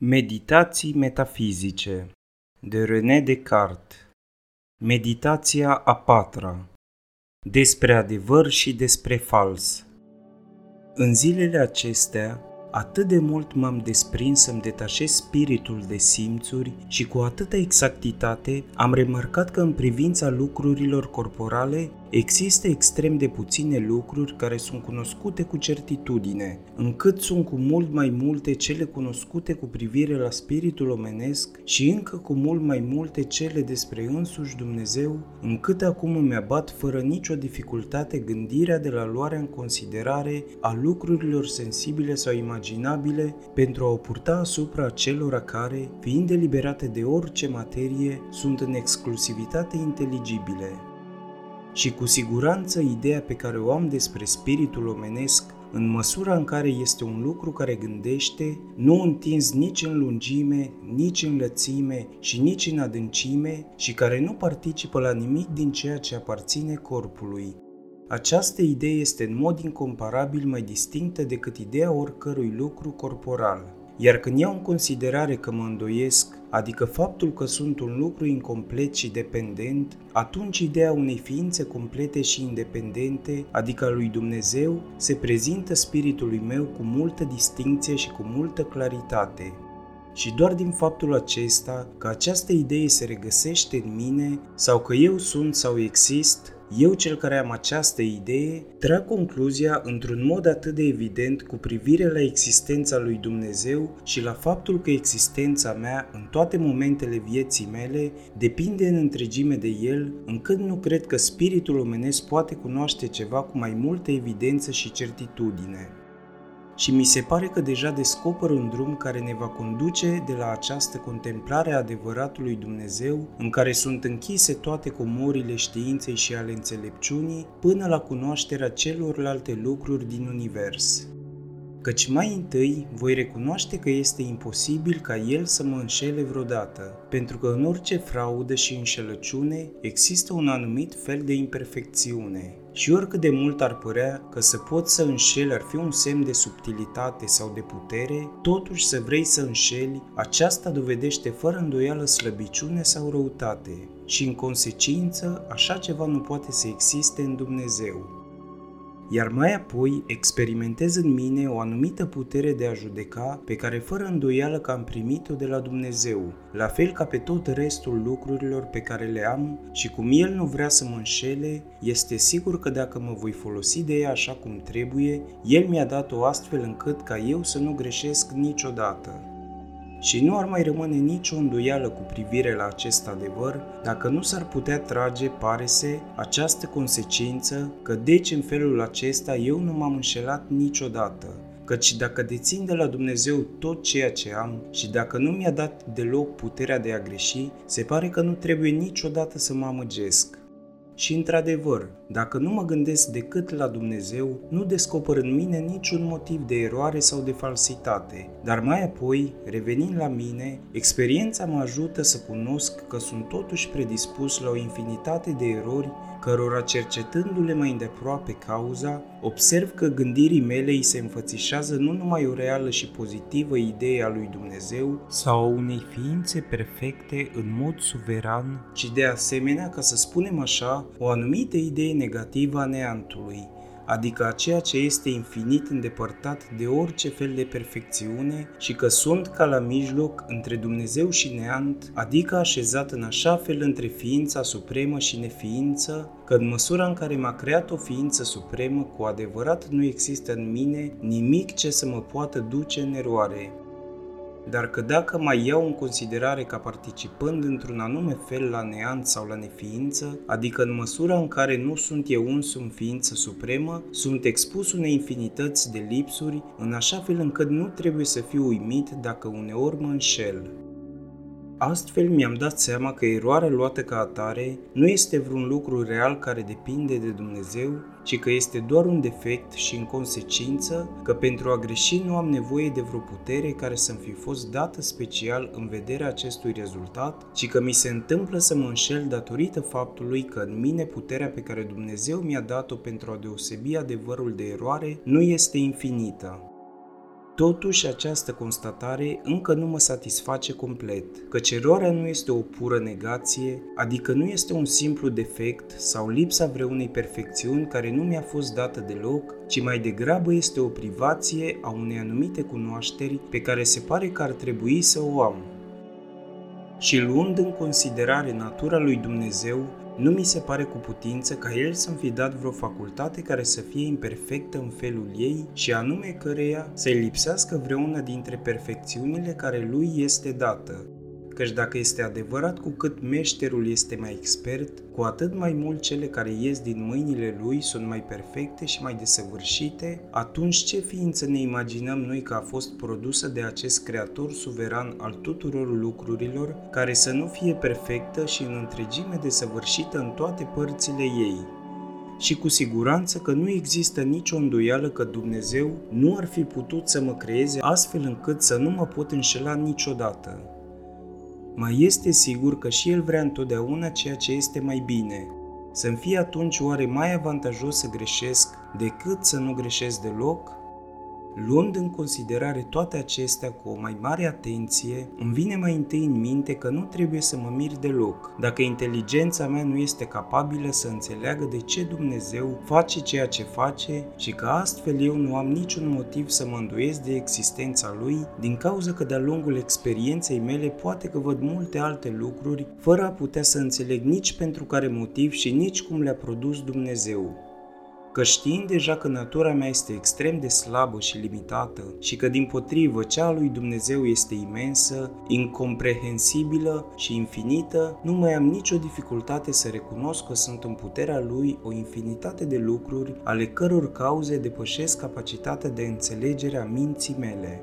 Meditații metafizice de René Descartes. Meditația a patra Despre adevăr și despre fals. În zilele acestea, atât de mult m-am desprins să-mi detașez spiritul de simțuri și cu atâta exactitate am remarcat că în privința lucrurilor corporale Există extrem de puține lucruri care sunt cunoscute cu certitudine, încât sunt cu mult mai multe cele cunoscute cu privire la spiritul omenesc și încă cu mult mai multe cele despre însuși Dumnezeu, încât acum îmi abat fără nicio dificultate gândirea de la luarea în considerare a lucrurilor sensibile sau imaginabile pentru a o purta asupra celor care, fiind eliberate de orice materie, sunt în exclusivitate inteligibile și cu siguranță ideea pe care o am despre spiritul omenesc în măsura în care este un lucru care gândește, nu întins nici în lungime, nici în lățime și nici în adâncime și care nu participă la nimic din ceea ce aparține corpului. Această idee este în mod incomparabil mai distinctă decât ideea oricărui lucru corporal. Iar când iau în considerare că mă îndoiesc, adică faptul că sunt un lucru incomplet și dependent, atunci ideea unei ființe complete și independente, adică a lui Dumnezeu, se prezintă spiritului meu cu multă distinție și cu multă claritate. Și doar din faptul acesta, că această idee se regăsește în mine, sau că eu sunt sau exist, eu, cel care am această idee, trag concluzia într-un mod atât de evident cu privire la existența lui Dumnezeu și la faptul că existența mea în toate momentele vieții mele depinde în întregime de El, încât nu cred că spiritul omenesc poate cunoaște ceva cu mai multă evidență și certitudine și mi se pare că deja descoper un drum care ne va conduce de la această contemplare a adevăratului Dumnezeu, în care sunt închise toate comorile științei și ale înțelepciunii, până la cunoașterea celorlalte lucruri din univers. Căci mai întâi voi recunoaște că este imposibil ca el să mă înșele vreodată, pentru că în orice fraudă și înșelăciune există un anumit fel de imperfecțiune, și oricât de mult ar părea că să poți să înșeli ar fi un semn de subtilitate sau de putere, totuși să vrei să înșeli, aceasta dovedește fără îndoială slăbiciune sau răutate. Și în consecință, așa ceva nu poate să existe în Dumnezeu iar mai apoi experimentez în mine o anumită putere de a judeca pe care fără îndoială că am primit-o de la Dumnezeu, la fel ca pe tot restul lucrurilor pe care le am și cum El nu vrea să mă înșele, este sigur că dacă mă voi folosi de ea așa cum trebuie, El mi-a dat-o astfel încât ca eu să nu greșesc niciodată și nu ar mai rămâne nicio îndoială cu privire la acest adevăr dacă nu s-ar putea trage, pare se, această consecință că deci în felul acesta eu nu m-am înșelat niciodată, căci dacă dețin de la Dumnezeu tot ceea ce am și dacă nu mi-a dat deloc puterea de a greși, se pare că nu trebuie niciodată să mă amăgesc. Și într-adevăr, dacă nu mă gândesc decât la Dumnezeu, nu descoper în mine niciun motiv de eroare sau de falsitate. Dar mai apoi, revenind la mine, experiența mă ajută să cunosc că sunt totuși predispus la o infinitate de erori cărora cercetându-le mai îndeaproape cauza, observ că gândirii mele îi se înfățișează nu numai o reală și pozitivă idee a lui Dumnezeu sau a unei ființe perfecte în mod suveran, ci de asemenea, ca să spunem așa, o anumită idee negativă a neantului, adică a ceea ce este infinit îndepărtat de orice fel de perfecțiune și că sunt ca la mijloc între Dumnezeu și neant, adică așezat în așa fel între ființa supremă și neființă, că în măsura în care m-a creat o ființă supremă, cu adevărat nu există în mine nimic ce să mă poată duce în eroare dar că dacă mai iau în considerare ca participând într-un anume fel la neant sau la neființă, adică în măsura în care nu sunt eu însumi ființă supremă, sunt expus unei infinități de lipsuri, în așa fel încât nu trebuie să fiu uimit dacă uneori mă înșel. Astfel mi-am dat seama că eroarea luată ca atare nu este vreun lucru real care depinde de Dumnezeu, ci că este doar un defect și în consecință că pentru a greși nu am nevoie de vreo putere care să-mi fi fost dată special în vederea acestui rezultat, ci că mi se întâmplă să mă înșel datorită faptului că în mine puterea pe care Dumnezeu mi-a dat-o pentru a deosebi adevărul de eroare nu este infinită. Totuși, această constatare încă nu mă satisface complet, căci eroarea nu este o pură negație, adică nu este un simplu defect sau lipsa vreunei perfecțiuni care nu mi-a fost dată deloc, ci mai degrabă este o privație a unei anumite cunoașteri pe care se pare că ar trebui să o am. Și luând în considerare natura lui Dumnezeu, nu mi se pare cu putință ca el să-mi fi dat vreo facultate care să fie imperfectă în felul ei și anume căreia să-i lipsească vreuna dintre perfecțiunile care lui este dată, căci dacă este adevărat cu cât meșterul este mai expert, cu atât mai mult cele care ies din mâinile lui sunt mai perfecte și mai desăvârșite, atunci ce ființă ne imaginăm noi că a fost produsă de acest creator suveran al tuturor lucrurilor, care să nu fie perfectă și în întregime desăvârșită în toate părțile ei? și cu siguranță că nu există nicio îndoială că Dumnezeu nu ar fi putut să mă creeze astfel încât să nu mă pot înșela niciodată mai este sigur că și el vrea întotdeauna ceea ce este mai bine. Să-mi fie atunci oare mai avantajos să greșesc decât să nu greșesc deloc? Luând în considerare toate acestea cu o mai mare atenție, îmi vine mai întâi în minte că nu trebuie să mă mir deloc dacă inteligența mea nu este capabilă să înțeleagă de ce Dumnezeu face ceea ce face și că astfel eu nu am niciun motiv să mă îndoiesc de existența Lui, din cauza că de-a lungul experienței mele poate că văd multe alte lucruri fără a putea să înțeleg nici pentru care motiv și nici cum le-a produs Dumnezeu că știind deja că natura mea este extrem de slabă și limitată și că din potrivă cea a lui Dumnezeu este imensă, incomprehensibilă și infinită, nu mai am nicio dificultate să recunosc că sunt în puterea lui o infinitate de lucruri ale căror cauze depășesc capacitatea de înțelegere a minții mele.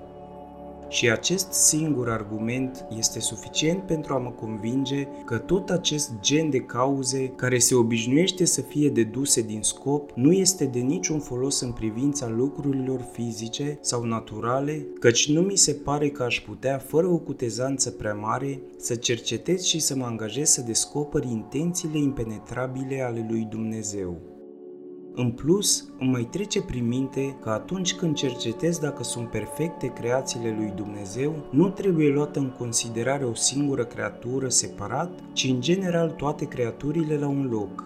Și acest singur argument este suficient pentru a mă convinge că tot acest gen de cauze care se obișnuiește să fie deduse din scop nu este de niciun folos în privința lucrurilor fizice sau naturale, căci nu mi se pare că aș putea, fără o cutezanță prea mare, să cercetez și să mă angajez să descoper intențiile impenetrabile ale lui Dumnezeu. În plus, îmi mai trece prin minte că atunci când cercetez dacă sunt perfecte creațiile lui Dumnezeu, nu trebuie luată în considerare o singură creatură separat, ci în general toate creaturile la un loc,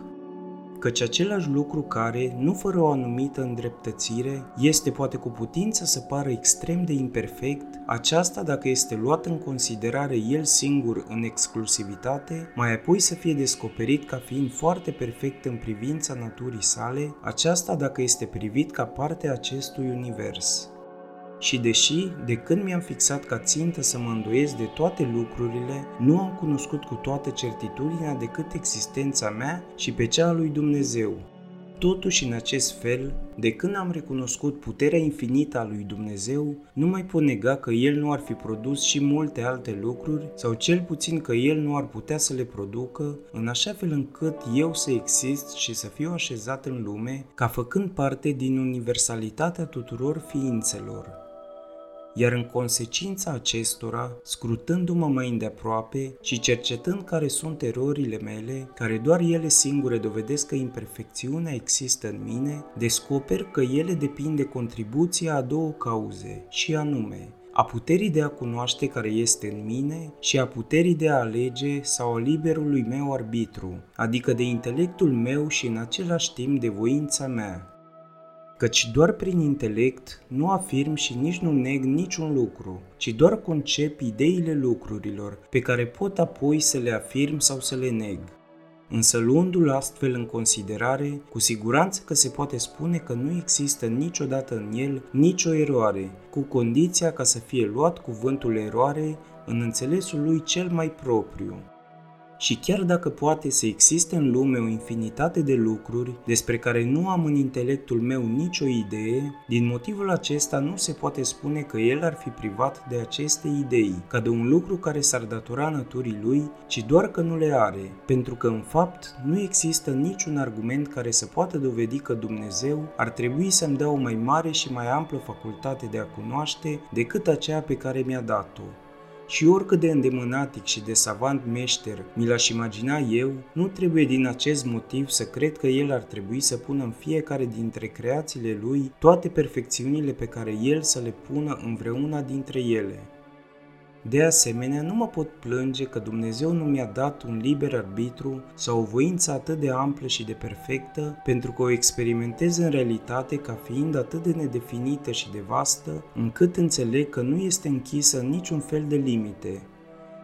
căci același lucru care, nu fără o anumită îndreptățire, este poate cu putință să pară extrem de imperfect, aceasta dacă este luat în considerare el singur în exclusivitate, mai apoi să fie descoperit ca fiind foarte perfect în privința naturii sale, aceasta dacă este privit ca parte a acestui univers. Și deși, de când mi-am fixat ca țintă să mă îndoiesc de toate lucrurile, nu am cunoscut cu toată certitudinea decât existența mea și pe cea a lui Dumnezeu. Totuși, în acest fel, de când am recunoscut puterea infinită a lui Dumnezeu, nu mai pot nega că El nu ar fi produs și multe alte lucruri, sau cel puțin că El nu ar putea să le producă, în așa fel încât eu să exist și să fiu așezat în lume, ca făcând parte din universalitatea tuturor ființelor iar în consecința acestora, scrutându-mă mai îndeaproape și cercetând care sunt erorile mele, care doar ele singure dovedesc că imperfecțiunea există în mine, descoper că ele depind de contribuția a două cauze, și anume, a puterii de a cunoaște care este în mine și a puterii de a alege sau a liberului meu arbitru, adică de intelectul meu și în același timp de voința mea căci doar prin intelect nu afirm și nici nu neg niciun lucru, ci doar concep ideile lucrurilor, pe care pot apoi să le afirm sau să le neg. Însă luându-l astfel în considerare, cu siguranță că se poate spune că nu există niciodată în el nicio eroare, cu condiția ca să fie luat cuvântul eroare în înțelesul lui cel mai propriu, și chiar dacă poate să existe în lume o infinitate de lucruri despre care nu am în intelectul meu nicio idee, din motivul acesta nu se poate spune că el ar fi privat de aceste idei, ca de un lucru care s-ar datora naturii lui, ci doar că nu le are, pentru că în fapt nu există niciun argument care să poată dovedi că Dumnezeu ar trebui să-mi dea o mai mare și mai amplă facultate de a cunoaște decât aceea pe care mi-a dat-o Și oricât de îndemânatic și de savant meșter mi l-aș imagina eu, nu trebuie din acest motiv să cred că el ar trebui să pună în fiecare dintre creațiile lui toate perfecțiunile pe care el să le pună în vreuna dintre ele. De asemenea, nu mă pot plânge că Dumnezeu nu mi-a dat un liber arbitru sau o voință atât de amplă și de perfectă, pentru că o experimentez în realitate ca fiind atât de nedefinită și de vastă, încât înțeleg că nu este închisă în niciun fel de limite,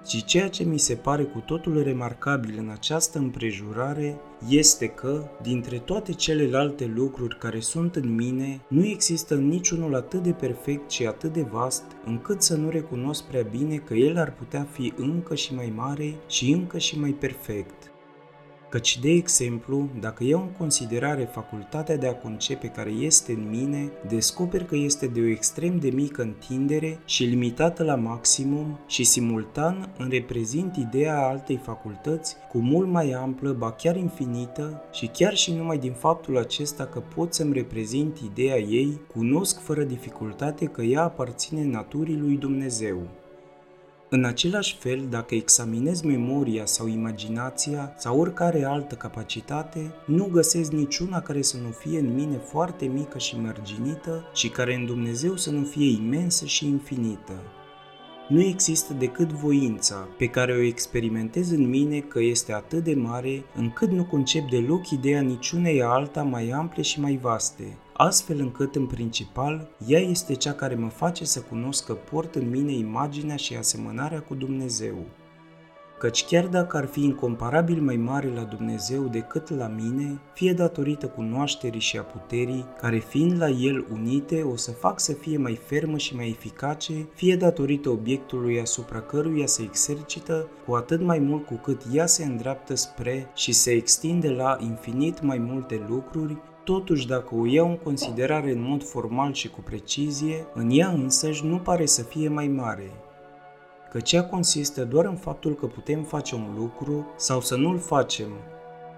ci ceea ce mi se pare cu totul remarcabil în această împrejurare este că, dintre toate celelalte lucruri care sunt în mine, nu există niciunul atât de perfect și atât de vast, încât să nu recunosc prea bine că el ar putea fi încă și mai mare și încă și mai perfect. Căci, de exemplu, dacă iau în considerare facultatea de a concepe care este în mine, descoper că este de o extrem de mică întindere și limitată la maximum și simultan îmi reprezint ideea altei facultăți cu mult mai amplă, ba chiar infinită și chiar și numai din faptul acesta că pot să-mi reprezint ideea ei, cunosc fără dificultate că ea aparține naturii lui Dumnezeu. În același fel, dacă examinez memoria sau imaginația sau oricare altă capacitate, nu găsesc niciuna care să nu fie în mine foarte mică și mărginită și care în Dumnezeu să nu fie imensă și infinită. Nu există decât voința, pe care o experimentez în mine că este atât de mare, încât nu concep deloc ideea niciunei alta mai ample și mai vaste, astfel încât, în principal, ea este cea care mă face să cunosc că port în mine imaginea și asemănarea cu Dumnezeu. Căci chiar dacă ar fi incomparabil mai mare la Dumnezeu decât la mine, fie datorită cunoașterii și a puterii, care fiind la El unite o să fac să fie mai fermă și mai eficace, fie datorită obiectului asupra căruia se exercită, cu atât mai mult cu cât ea se îndreaptă spre și se extinde la infinit mai multe lucruri, Totuși, dacă o iau în considerare în mod formal și cu precizie, în ea însăși nu pare să fie mai mare, că cea consistă doar în faptul că putem face un lucru sau să nu-l facem,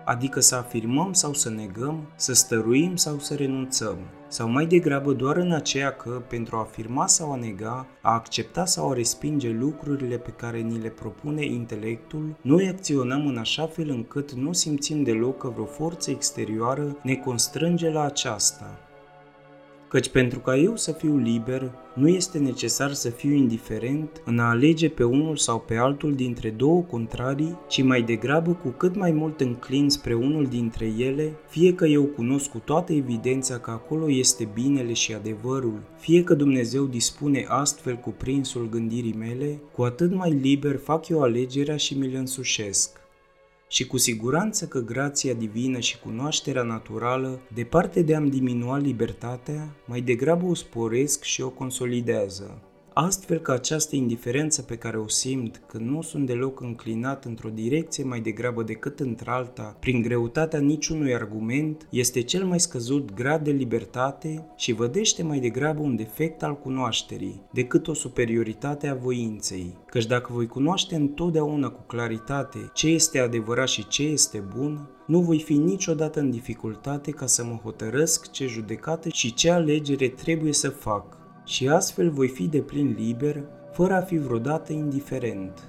adică să afirmăm sau să negăm, să stăruim sau să renunțăm, sau mai degrabă doar în aceea că, pentru a afirma sau a nega, a accepta sau a respinge lucrurile pe care ni le propune intelectul, noi acționăm în așa fel încât nu simțim deloc că vreo forță exterioară ne constrânge la aceasta, Căci pentru ca eu să fiu liber, nu este necesar să fiu indiferent în a alege pe unul sau pe altul dintre două contrarii, ci mai degrabă cu cât mai mult înclin spre unul dintre ele, fie că eu cunosc cu toată evidența că acolo este binele și adevărul, fie că Dumnezeu dispune astfel cu prinsul gândirii mele, cu atât mai liber fac eu alegerea și mi-l însușesc și cu siguranță că grația divină și cunoașterea naturală, departe de a-mi diminua libertatea, mai degrabă o sporesc și o consolidează astfel că această indiferență pe care o simt când nu sunt deloc înclinat într-o direcție mai degrabă decât într-alta, prin greutatea niciunui argument, este cel mai scăzut grad de libertate și vădește mai degrabă un defect al cunoașterii, decât o superioritate a voinței. Căci dacă voi cunoaște întotdeauna cu claritate ce este adevărat și ce este bun, nu voi fi niciodată în dificultate ca să mă hotărăsc ce judecată și ce alegere trebuie să fac, și astfel voi fi de plin liber, fără a fi vreodată indiferent.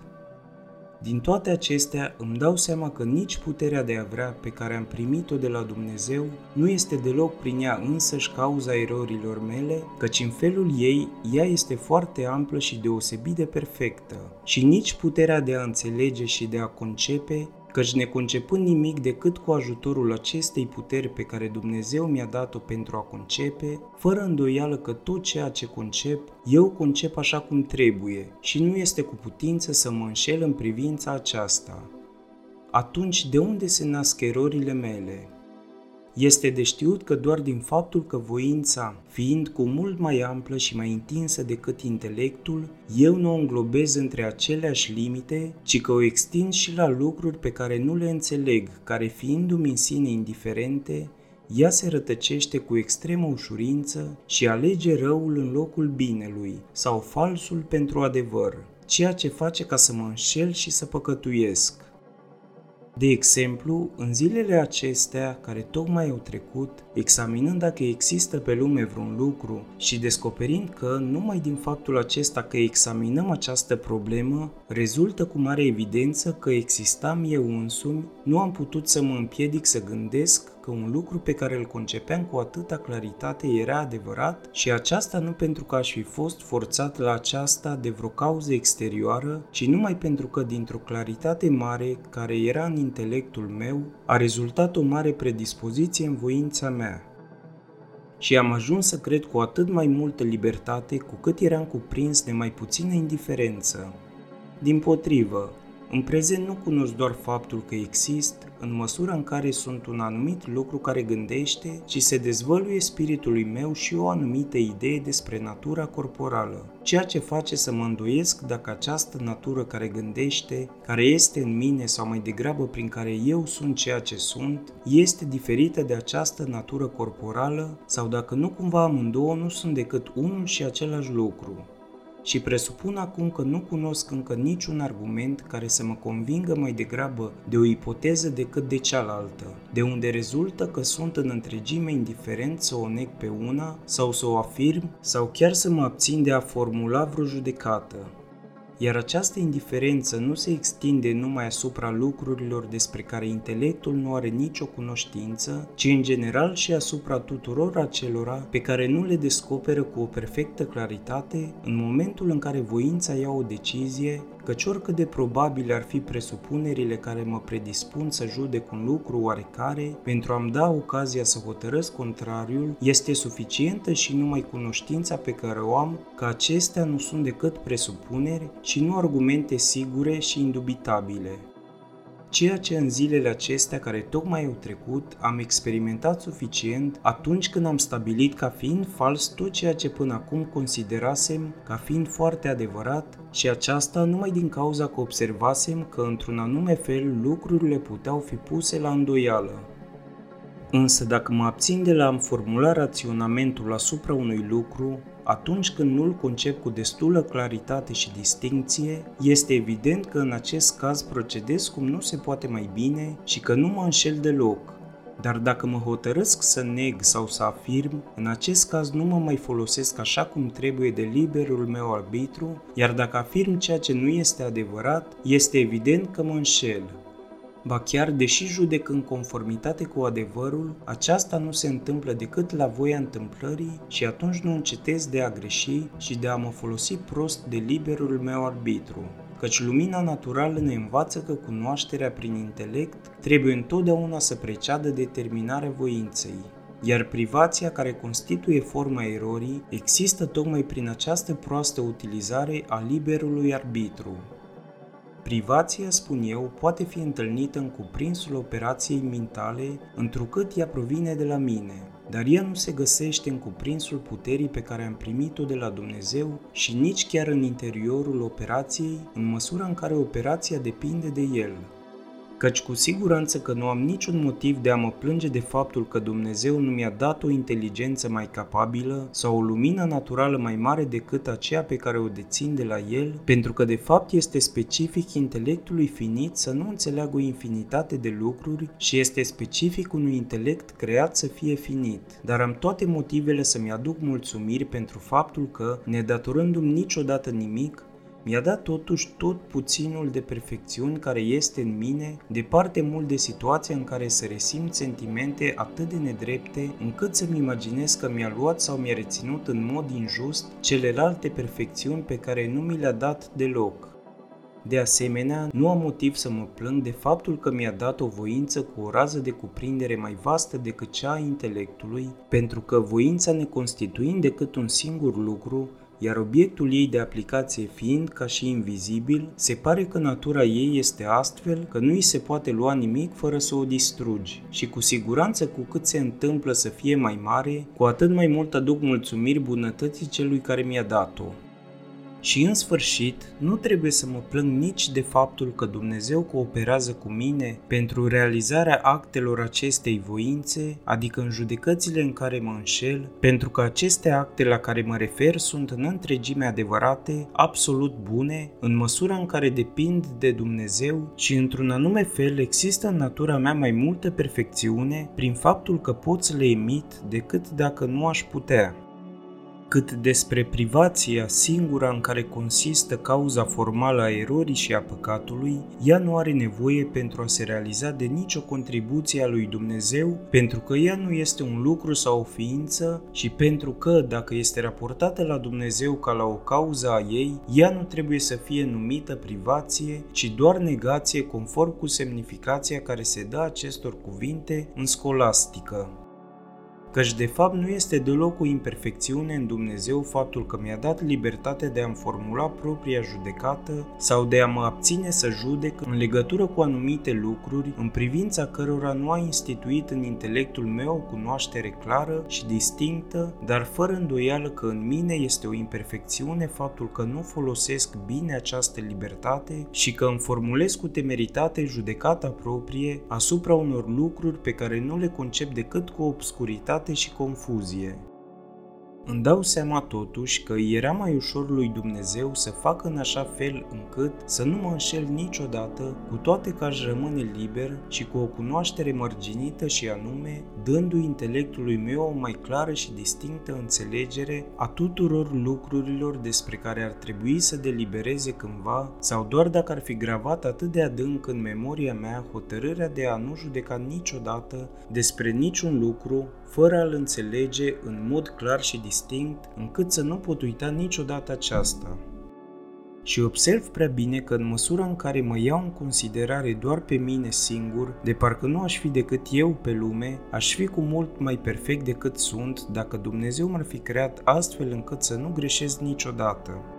Din toate acestea îmi dau seama că nici puterea de a vrea pe care am primit-o de la Dumnezeu nu este deloc prin ea însăși cauza erorilor mele, căci în felul ei ea este foarte amplă și deosebit de perfectă. Și nici puterea de a înțelege și de a concepe căci neconcepând nimic decât cu ajutorul acestei puteri pe care Dumnezeu mi-a dat-o pentru a concepe, fără îndoială că tot ceea ce concep, eu concep așa cum trebuie și nu este cu putință să mă înșel în privința aceasta. Atunci de unde se nasc erorile mele? Este de știut că doar din faptul că voința, fiind cu mult mai amplă și mai întinsă decât intelectul, eu nu o înglobez între aceleași limite, ci că o extind și la lucruri pe care nu le înțeleg, care fiindu-mi în sine indiferente, ea se rătăcește cu extremă ușurință și alege răul în locul binelui sau falsul pentru adevăr, ceea ce face ca să mă înșel și să păcătuiesc. De exemplu, în zilele acestea care tocmai au trecut, examinând dacă există pe lume vreun lucru și descoperind că, numai din faptul acesta că examinăm această problemă, rezultă cu mare evidență că existam eu însumi, nu am putut să mă împiedic să gândesc că un lucru pe care îl concepeam cu atâta claritate era adevărat și aceasta nu pentru că aș fi fost forțat la aceasta de vreo cauză exterioară, ci numai pentru că dintr-o claritate mare care era în intelectul meu, a rezultat o mare predispoziție în voința mea. Și am ajuns să cred cu atât mai multă libertate cu cât eram cuprins de mai puțină indiferență. Din potrivă, în prezent nu cunosc doar faptul că exist, în măsura în care sunt un anumit lucru care gândește și se dezvăluie spiritului meu și o anumită idee despre natura corporală, ceea ce face să mă îndoiesc dacă această natură care gândește, care este în mine sau mai degrabă prin care eu sunt ceea ce sunt, este diferită de această natură corporală sau dacă nu cumva amândouă nu sunt decât unul și același lucru și presupun acum că nu cunosc încă niciun argument care să mă convingă mai degrabă de o ipoteză decât de cealaltă, de unde rezultă că sunt în întregime indiferent să o neg pe una sau să o afirm sau chiar să mă abțin de a formula vreo judecată iar această indiferență nu se extinde numai asupra lucrurilor despre care intelectul nu are nicio cunoștință, ci în general și asupra tuturor acelora pe care nu le descoperă cu o perfectă claritate în momentul în care voința ia o decizie căci oricât de probabile ar fi presupunerile care mă predispun să judec un lucru oarecare, pentru a-mi da ocazia să hotărăsc contrariul, este suficientă și numai cunoștința pe care o am că acestea nu sunt decât presupuneri și nu argumente sigure și indubitabile. Ceea ce în zilele acestea care tocmai au trecut am experimentat suficient atunci când am stabilit ca fiind fals tot ceea ce până acum considerasem ca fiind foarte adevărat și aceasta numai din cauza că observasem că într-un anume fel lucrurile puteau fi puse la îndoială. Însă dacă mă abțin de la a-mi formula raționamentul asupra unui lucru, atunci când nu-l concep cu destulă claritate și distinție, este evident că în acest caz procedez cum nu se poate mai bine și că nu mă înșel deloc. Dar dacă mă hotărăsc să neg sau să afirm, în acest caz nu mă mai folosesc așa cum trebuie de liberul meu arbitru, iar dacă afirm ceea ce nu este adevărat, este evident că mă înșel. Ba chiar, deși judec în conformitate cu adevărul, aceasta nu se întâmplă decât la voia întâmplării și atunci nu încetez de a greși și de a mă folosi prost de liberul meu arbitru. Căci lumina naturală ne învață că cunoașterea prin intelect trebuie întotdeauna să preceadă determinarea voinței, iar privația care constituie forma erorii există tocmai prin această proastă utilizare a liberului arbitru. Privația, spun eu, poate fi întâlnită în cuprinsul operației mentale, întrucât ea provine de la mine, dar ea nu se găsește în cuprinsul puterii pe care am primit-o de la Dumnezeu și nici chiar în interiorul operației, în măsura în care operația depinde de El căci cu siguranță că nu am niciun motiv de a mă plânge de faptul că Dumnezeu nu mi-a dat o inteligență mai capabilă sau o lumină naturală mai mare decât aceea pe care o dețin de la El, pentru că de fapt este specific intelectului finit să nu înțeleagă o infinitate de lucruri și este specific unui intelect creat să fie finit. Dar am toate motivele să-mi aduc mulțumiri pentru faptul că, nedatorându-mi niciodată nimic, mi-a dat totuși tot puținul de perfecțiuni care este în mine, departe mult de situația în care să resimt sentimente atât de nedrepte, încât să-mi imaginez că mi-a luat sau mi-a reținut în mod injust celelalte perfecțiuni pe care nu mi le-a dat deloc. De asemenea, nu am motiv să mă plâng de faptul că mi-a dat o voință cu o rază de cuprindere mai vastă decât cea a intelectului, pentru că voința ne constituind decât un singur lucru, iar obiectul ei de aplicație fiind ca și invizibil, se pare că natura ei este astfel că nu îi se poate lua nimic fără să o distrugi și cu siguranță cu cât se întâmplă să fie mai mare, cu atât mai mult aduc mulțumiri bunătății celui care mi-a dat-o. Și în sfârșit, nu trebuie să mă plâng nici de faptul că Dumnezeu cooperează cu mine pentru realizarea actelor acestei voințe, adică în judecățile în care mă înșel, pentru că aceste acte la care mă refer sunt în întregime adevărate, absolut bune, în măsura în care depind de Dumnezeu și într-un anume fel există în natura mea mai multă perfecțiune prin faptul că pot să le emit decât dacă nu aș putea cât despre privația singura în care consistă cauza formală a erorii și a păcatului, ea nu are nevoie pentru a se realiza de nicio contribuție a lui Dumnezeu, pentru că ea nu este un lucru sau o ființă și pentru că, dacă este raportată la Dumnezeu ca la o cauză a ei, ea nu trebuie să fie numită privație, ci doar negație conform cu semnificația care se dă acestor cuvinte în scolastică căci de fapt nu este deloc o imperfecțiune în Dumnezeu faptul că mi-a dat libertate de a-mi formula propria judecată sau de a mă abține să judec în legătură cu anumite lucruri în privința cărora nu a instituit în intelectul meu o cunoaștere clară și distinctă, dar fără îndoială că în mine este o imperfecțiune faptul că nu folosesc bine această libertate și că îmi formulez cu temeritate judecata proprie asupra unor lucruri pe care nu le concep decât cu obscuritate anxietate și confuzie. Îmi dau seama totuși că era mai ușor lui Dumnezeu să facă în așa fel încât să nu mă înșel niciodată, cu toate că aș rămâne liber și cu o cunoaștere mărginită și anume, dându-i intelectului meu o mai clară și distinctă înțelegere a tuturor lucrurilor despre care ar trebui să delibereze cândva sau doar dacă ar fi gravat atât de adânc în memoria mea hotărârea de a nu judeca niciodată despre niciun lucru fără a-l înțelege în mod clar și distinct, încât să nu pot uita niciodată aceasta. Și observ prea bine că în măsura în care mă iau în considerare doar pe mine singur, de parcă nu aș fi decât eu pe lume, aș fi cu mult mai perfect decât sunt dacă Dumnezeu m-ar fi creat astfel încât să nu greșesc niciodată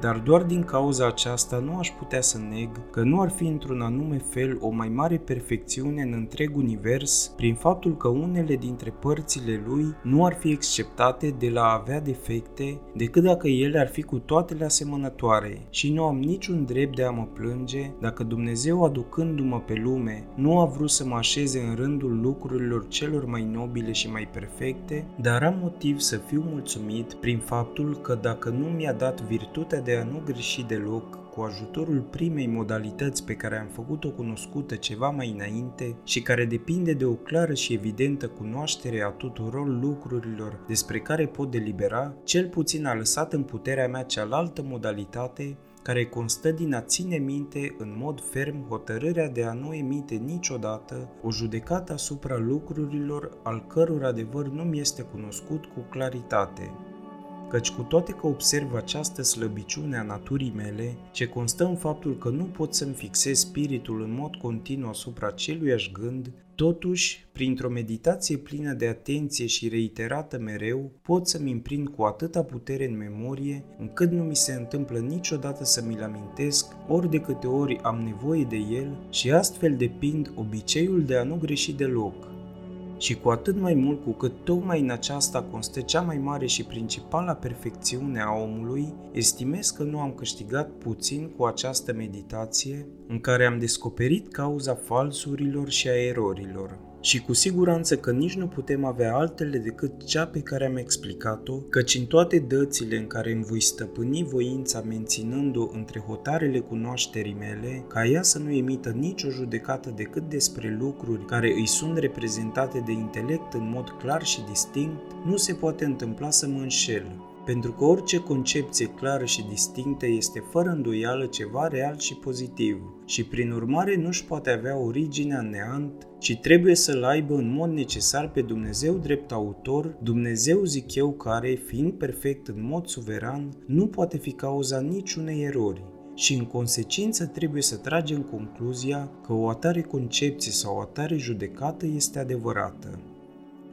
dar doar din cauza aceasta nu aș putea să neg că nu ar fi într-un anume fel o mai mare perfecțiune în întreg univers prin faptul că unele dintre părțile lui nu ar fi exceptate de la a avea defecte decât dacă ele ar fi cu toate asemănătoare. Și nu am niciun drept de a mă plânge dacă Dumnezeu aducându-mă pe lume nu a vrut să mă așeze în rândul lucrurilor celor mai nobile și mai perfecte, dar am motiv să fiu mulțumit prin faptul că dacă nu mi-a dat virtutea de a nu greși deloc cu ajutorul primei modalități pe care am făcut-o cunoscută ceva mai înainte și care depinde de o clară și evidentă cunoaștere a tuturor lucrurilor despre care pot delibera, cel puțin a lăsat în puterea mea cealaltă modalitate care constă din a ține minte în mod ferm hotărârea de a nu emite niciodată o judecată asupra lucrurilor al căror adevăr nu mi este cunoscut cu claritate căci cu toate că observ această slăbiciune a naturii mele, ce constă în faptul că nu pot să-mi fixez spiritul în mod continuu asupra celuiași gând, totuși, printr-o meditație plină de atenție și reiterată mereu, pot să-mi imprind cu atâta putere în memorie, încât nu mi se întâmplă niciodată să mi-l amintesc, ori de câte ori am nevoie de el și astfel depind obiceiul de a nu greși deloc, și cu atât mai mult cu cât tocmai în aceasta constă cea mai mare și principală perfecțiune a omului, estimez că nu am câștigat puțin cu această meditație în care am descoperit cauza falsurilor și a erorilor și cu siguranță că nici nu putem avea altele decât cea pe care am explicat-o, căci în toate dățile în care îmi voi stăpâni voința menținând-o între hotarele cunoașterii mele, ca ea să nu emită nicio judecată decât despre lucruri care îi sunt reprezentate de intelect în mod clar și distinct, nu se poate întâmpla să mă înșel, pentru că orice concepție clară și distinctă este fără îndoială ceva real și pozitiv și prin urmare nu-și poate avea originea neant, ci trebuie să-L aibă în mod necesar pe Dumnezeu drept autor, Dumnezeu zic eu care, fiind perfect în mod suveran, nu poate fi cauza niciunei erori și în consecință trebuie să tragem concluzia că o atare concepție sau o atare judecată este adevărată.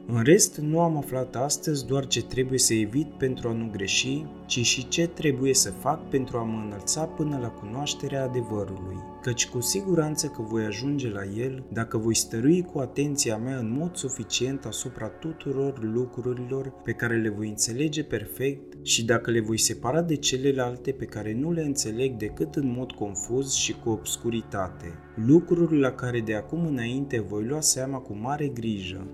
În rest, nu am aflat astăzi doar ce trebuie să evit pentru a nu greși, ci și ce trebuie să fac pentru a mă înălța până la cunoașterea adevărului, căci cu siguranță că voi ajunge la el dacă voi stărui cu atenția mea în mod suficient asupra tuturor lucrurilor pe care le voi înțelege perfect și dacă le voi separa de celelalte pe care nu le înțeleg decât în mod confuz și cu obscuritate, lucruri la care de acum înainte voi lua seama cu mare grijă.